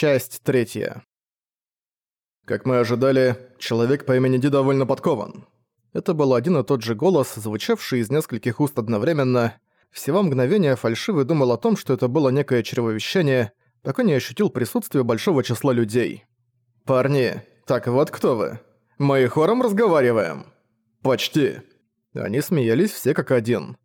Часть третья. Как мы ожидали, человек по имени Ди довольно подкован. Это был один и тот же голос, звучавший из нескольких уст одновременно. Всего мгновения фальшивый думал о том, что это было некое чревовещание, пока не ощутил присутствие большого числа людей. «Парни, так вот кто вы? Мы хором разговариваем?» «Почти». Они смеялись все как один.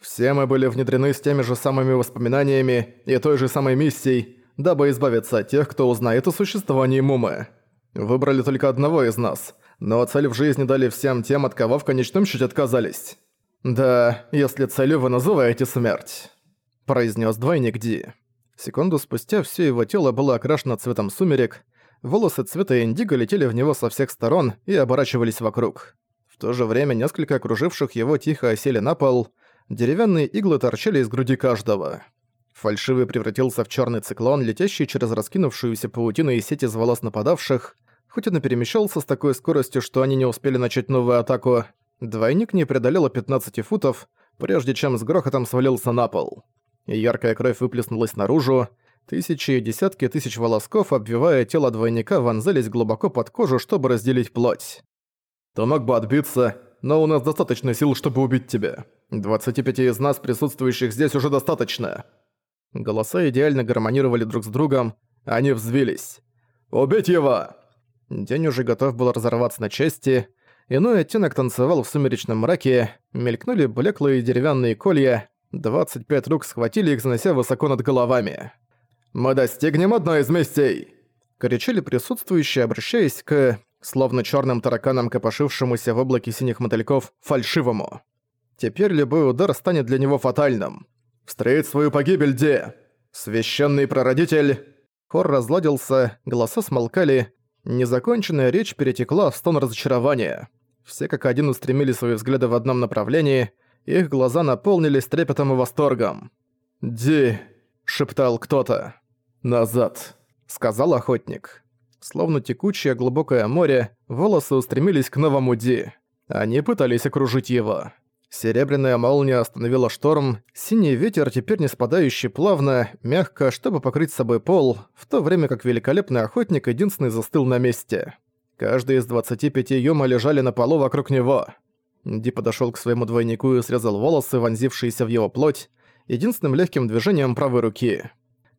Все мы были внедрены с теми же самыми воспоминаниями и той же самой миссией, дабы избавиться от тех, кто узнает о существовании Мумы. Выбрали только одного из нас, но цель в жизни дали всем тем, от кого в конечном счете отказались. «Да, если целью вы называете смерть», – произнес двойник Ди. Секунду спустя все его тело было окрашено цветом сумерек, волосы цвета индиго летели в него со всех сторон и оборачивались вокруг. В то же время несколько окруживших его тихо осели на пол, деревянные иглы торчали из груди каждого. Фальшивый превратился в черный циклон, летящий через раскинувшуюся паутину и сеть из волос нападавших. Хоть он и перемещался с такой скоростью, что они не успели начать новую атаку, двойник не преодолел 15 футов, прежде чем с грохотом свалился на пол. яркая кровь выплеснулась наружу, тысячи и десятки тысяч волосков, обвивая тело двойника, вонзались глубоко под кожу, чтобы разделить плоть. «Ты мог бы отбиться, но у нас достаточно сил, чтобы убить тебя. 25 из нас, присутствующих здесь, уже достаточно». Голоса идеально гармонировали друг с другом, они взвились. «Убить его!» День уже готов был разорваться на части. Иной оттенок танцевал в сумеречном мраке, мелькнули блеклые деревянные колья, 25 рук схватили их, занося высоко над головами. «Мы достигнем одной из местей!» Кричали присутствующие, обращаясь к, словно черным тараканам, копошившемуся в облаке синих мотыльков, фальшивому. Теперь любой удар станет для него фатальным. Встреть свою погибель, Де! Священный прародитель!» Хор разладился, голоса смолкали, незаконченная речь перетекла в стон разочарования. Все как один устремили свои взгляды в одном направлении, их глаза наполнились трепетом и восторгом. «Ди!» – шептал кто-то. «Назад!» – сказал охотник. Словно текучее глубокое море, волосы устремились к новому Ди. Они пытались окружить его. Серебряная молния остановила шторм, синий ветер, теперь не спадающий плавно, мягко, чтобы покрыть собой пол, в то время как великолепный охотник единственный застыл на месте. Каждый из 25 юма лежали на полу вокруг него. Ди подошёл к своему двойнику и срезал волосы, вонзившиеся в его плоть, единственным легким движением правой руки.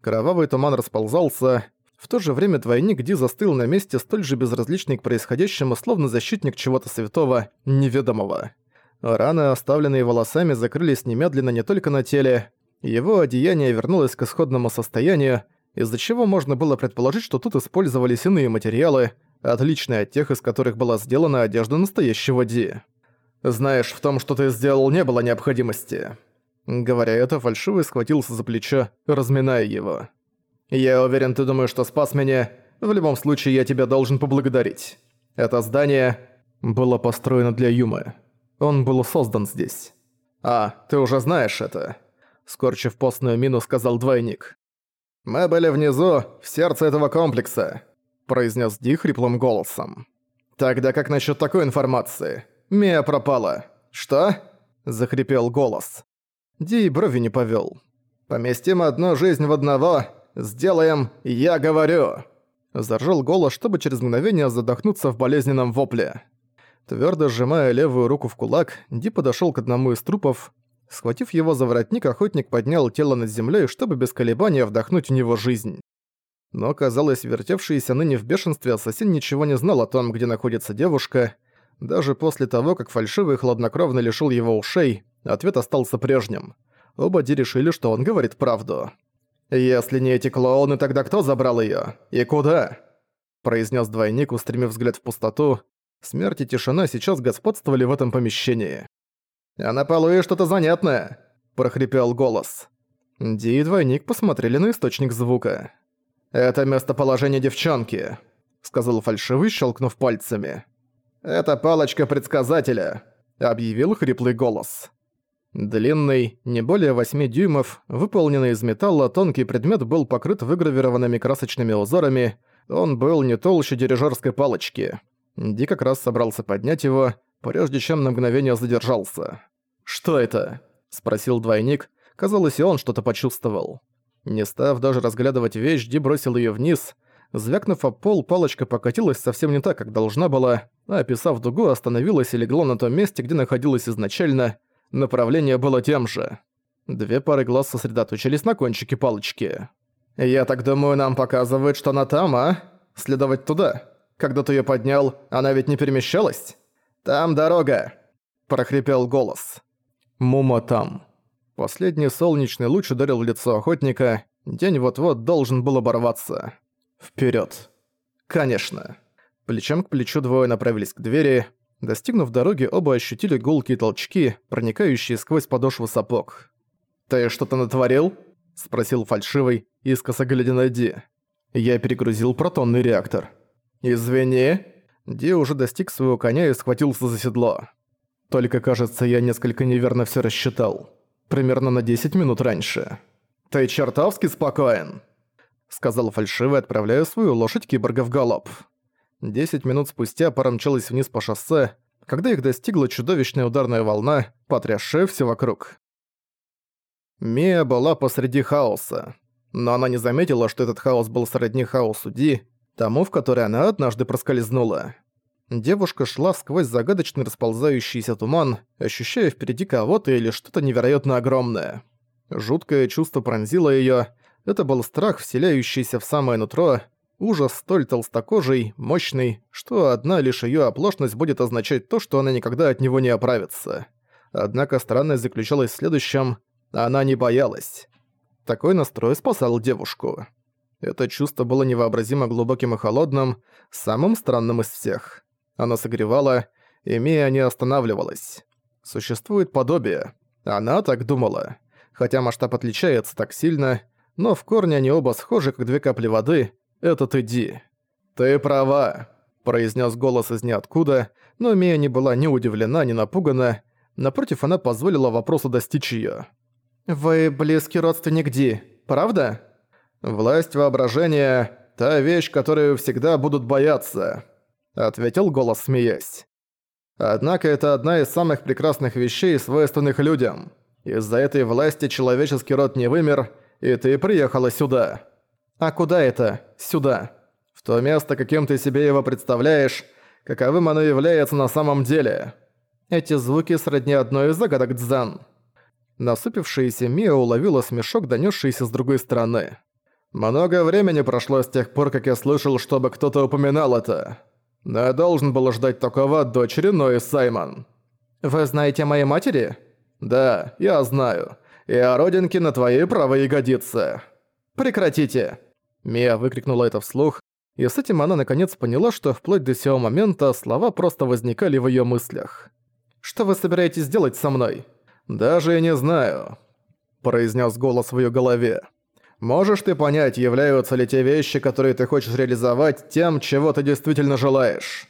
Кровавый туман расползался, в то же время двойник Ди застыл на месте столь же безразличный к происходящему, словно защитник чего-то святого, неведомого. Раны, оставленные волосами, закрылись немедленно не только на теле, его одеяние вернулось к исходному состоянию, из-за чего можно было предположить, что тут использовались иные материалы, отличные от тех, из которых была сделана одежда настоящего Ди. «Знаешь, в том, что ты сделал, не было необходимости». Говоря это, фальшивый схватился за плечо, разминая его. «Я уверен, ты думаешь, что спас меня. В любом случае, я тебя должен поблагодарить. Это здание было построено для Юмы». Он был создан здесь. А, ты уже знаешь это. Скорчив постную мину, сказал двойник. Мы были внизу, в сердце этого комплекса, произнес Ди хриплым голосом. Тогда как насчет такой информации? Мия пропала. Что? захрипел голос. Ди брови не повел. Поместим одну жизнь в одного. Сделаем, я говорю. Заржал голос, чтобы через мгновение задохнуться в болезненном вопле. Твердо сжимая левую руку в кулак, Ди подошел к одному из трупов. Схватив его за воротник, охотник поднял тело над землей, чтобы без колебания вдохнуть в него жизнь. Но, казалось, вертевшийся ныне в бешенстве ассасин ничего не знал о том, где находится девушка. Даже после того, как фальшивый хладнокровно лишил его ушей, ответ остался прежним. Оба Ди решили, что он говорит правду. «Если не эти клоуны, тогда кто забрал её? И куда?» произнес двойник, устремив взгляд в пустоту, Смерть и тишина сейчас господствовали в этом помещении. «А на полу и что-то занятное!» – прохрипел голос. Ди и двойник посмотрели на источник звука. «Это местоположение девчонки», – сказал фальшивый, щелкнув пальцами. «Это палочка предсказателя», – объявил хриплый голос. Длинный, не более 8 дюймов, выполненный из металла, тонкий предмет был покрыт выгравированными красочными узорами, он был не толще дирижерской палочки. Ди как раз собрался поднять его, прежде чем на мгновение задержался. «Что это?» – спросил двойник. Казалось, и он что-то почувствовал. Не став даже разглядывать вещь, Ди бросил её вниз. Звякнув об пол, палочка покатилась совсем не так, как должна была, а описав дугу, остановилась и легла на том месте, где находилась изначально. Направление было тем же. Две пары глаз сосредоточились на кончике палочки. «Я так думаю, нам показывает, что она там, а? Следовать туда. Когда ты её поднял, она ведь не перемещалась? Там дорога!» – прохрипел голос. «Мума там». Последний солнечный луч ударил в лицо охотника. День вот-вот должен был оборваться. Вперед. Конечно. Плечом к плечу двое направились к двери. Достигнув дороги, оба ощутили гулкие толчки, проникающие сквозь подошву сапог. «Ты что-то натворил?» – спросил фальшивый, искоса глядя на Ди. «Я перегрузил протонный реактор». «Извини». Ди уже достиг своего коня и схватился за седло. «Только, кажется, я несколько неверно все рассчитал. Примерно на 10 минут раньше». «Ты чертовски спокоен», — сказал фальшивый, отправляя свою лошадь киборга в галоп. Десять минут спустя пара мчалась вниз по шоссе, когда их достигла чудовищная ударная волна, потрясшая все вокруг. Мия была посреди хаоса, но она не заметила, что этот хаос был сродни хаосу Ди, тому, в который она однажды проскользнула. Девушка шла сквозь загадочный расползающийся туман, ощущая впереди кого-то или что-то невероятно огромное. Жуткое чувство пронзило её. Это был страх, вселяющийся в самое нутро, Ужас столь толстокожий, мощный, что одна лишь её оплошность будет означать то, что она никогда от него не оправится. Однако странность заключалась в следующем – она не боялась. Такой настрой спасал девушку. Это чувство было невообразимо глубоким и холодным, самым странным из всех. Оно согревало, и Мия не останавливалась. Существует подобие. Она так думала. Хотя масштаб отличается так сильно, но в корне они оба схожи, как две капли воды, «Этот иди». «Ты права», – произнес голос из ниоткуда, но Мия не была ни удивлена, ни напугана. Напротив, она позволила вопросу достичь её. «Вы близкий родственник Ди, правда?» «Власть воображения – та вещь, которую всегда будут бояться», – ответил голос, смеясь. «Однако это одна из самых прекрасных вещей, свойственных людям. Из-за этой власти человеческий род не вымер, и ты приехала сюда». «А куда это? Сюда?» «В то место, каким ты себе его представляешь, каковым оно является на самом деле». Эти звуки сродни одной из загадок Дзен. Насыпившаяся Мия уловила смешок, донёсшийся с другой стороны. «Много времени прошло с тех пор, как я слышал, чтобы кто-то упоминал это. Но я должен был ждать такого от дочери Нои Саймон». «Вы знаете о моей матери?» «Да, я знаю. И о родинке на твоей правой ягодице». «Прекратите!» Мия выкрикнула это вслух, и с этим она наконец поняла, что вплоть до сего момента слова просто возникали в её мыслях. «Что вы собираетесь делать со мной?» «Даже и не знаю», – произнес голос в её голове. «Можешь ты понять, являются ли те вещи, которые ты хочешь реализовать, тем, чего ты действительно желаешь?»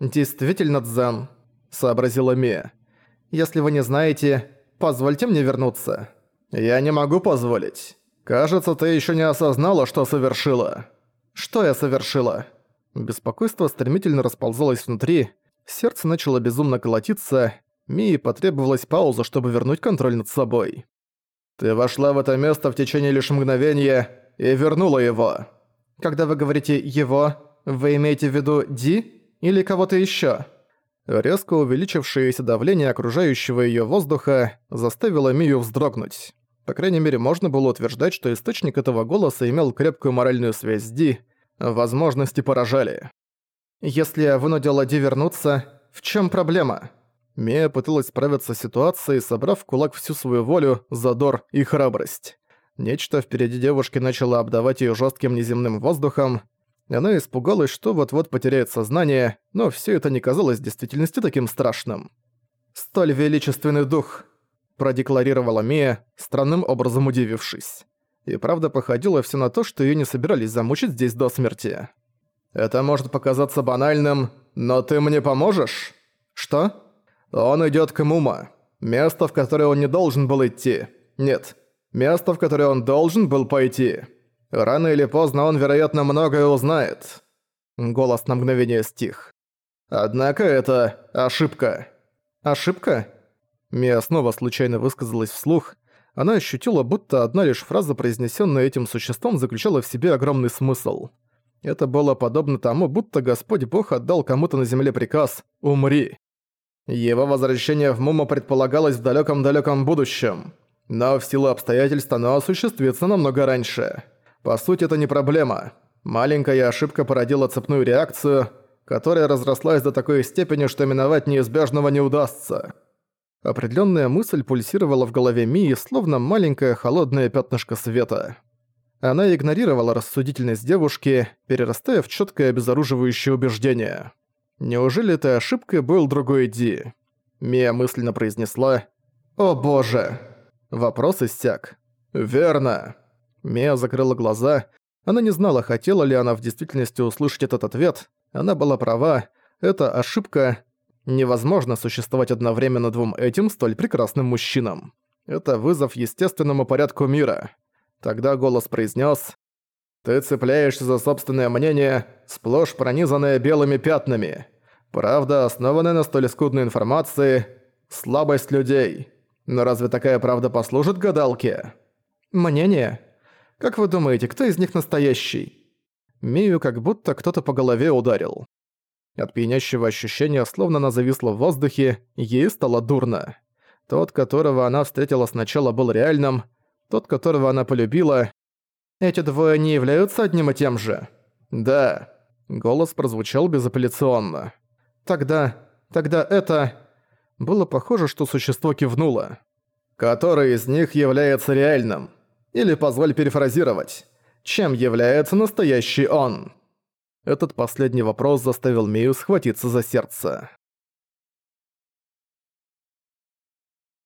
«Действительно, Дзен», – сообразила Мия. «Если вы не знаете, позвольте мне вернуться». «Я не могу позволить. «Кажется, ты еще не осознала, что совершила». «Что я совершила?» Беспокойство стремительно расползалось внутри, сердце начало безумно колотиться, Мии потребовалась пауза, чтобы вернуть контроль над собой. «Ты вошла в это место в течение лишь мгновения и вернула его». «Когда вы говорите «его», вы имеете в виду Ди или кого-то еще? Резко увеличившееся давление окружающего ее воздуха заставило Мию вздрогнуть. По крайней мере, можно было утверждать, что источник этого голоса имел крепкую моральную связь с Ди. Возможности поражали. «Если я вынудила Ди вернуться, в чем проблема?» Мия пыталась справиться с ситуацией, собрав в кулак всю свою волю, задор и храбрость. Нечто впереди девушки начало обдавать ее жестким неземным воздухом. Она испугалась, что вот-вот потеряет сознание, но все это не казалось в действительности таким страшным. «Столь величественный дух!» продекларировала Мия, странным образом удивившись. И правда походило все на то, что ее не собирались замучить здесь до смерти. «Это может показаться банальным, но ты мне поможешь?» «Что?» «Он идет к Мума. Место, в которое он не должен был идти. Нет, место, в которое он должен был пойти. Рано или поздно он, вероятно, многое узнает». Голос на мгновение стих. «Однако это ошибка». «Ошибка?» Мия снова случайно высказалась вслух. она ощутила, будто одна лишь фраза, произнесенная этим существом, заключала в себе огромный смысл. Это было подобно тому, будто Господь Бог отдал кому-то на земле приказ «Умри». Его возвращение в Муму предполагалось в далеком-далеком будущем. Но в силу обстоятельств оно осуществится намного раньше. По сути, это не проблема. Маленькая ошибка породила цепную реакцию, которая разрослась до такой степени, что миновать неизбежного не удастся. Определенная мысль пульсировала в голове Мии, словно маленькое холодное пятнышко света. Она игнорировала рассудительность девушки, перерастая в четкое обезоруживающее убеждение. Неужели этой ошибкой был другой Ди? Мия мысленно произнесла «О боже!» Вопрос иссяк. «Верно!» Мия закрыла глаза. Она не знала, хотела ли она в действительности услышать этот ответ. Она была права. Это ошибка. Невозможно существовать одновременно двум этим столь прекрасным мужчинам. Это вызов естественному порядку мира. Тогда голос произнес: «Ты цепляешься за собственное мнение, сплошь пронизанное белыми пятнами. Правда, основанная на столь скудной информации, слабость людей. Но разве такая правда послужит гадалке?» «Мнение? Как вы думаете, кто из них настоящий?» Мию как будто кто-то по голове ударил. От пьянящего ощущения, словно она зависла в воздухе, ей стало дурно. Тот, которого она встретила сначала, был реальным, тот, которого она полюбила. Эти двое не являются одним и тем же? Да. Голос прозвучал безапелляционно. Тогда... тогда это... Было похоже, что существо кивнуло. Который из них является реальным? Или позволь перефразировать. Чем является настоящий он? Этот последний вопрос заставил Мию схватиться за сердце.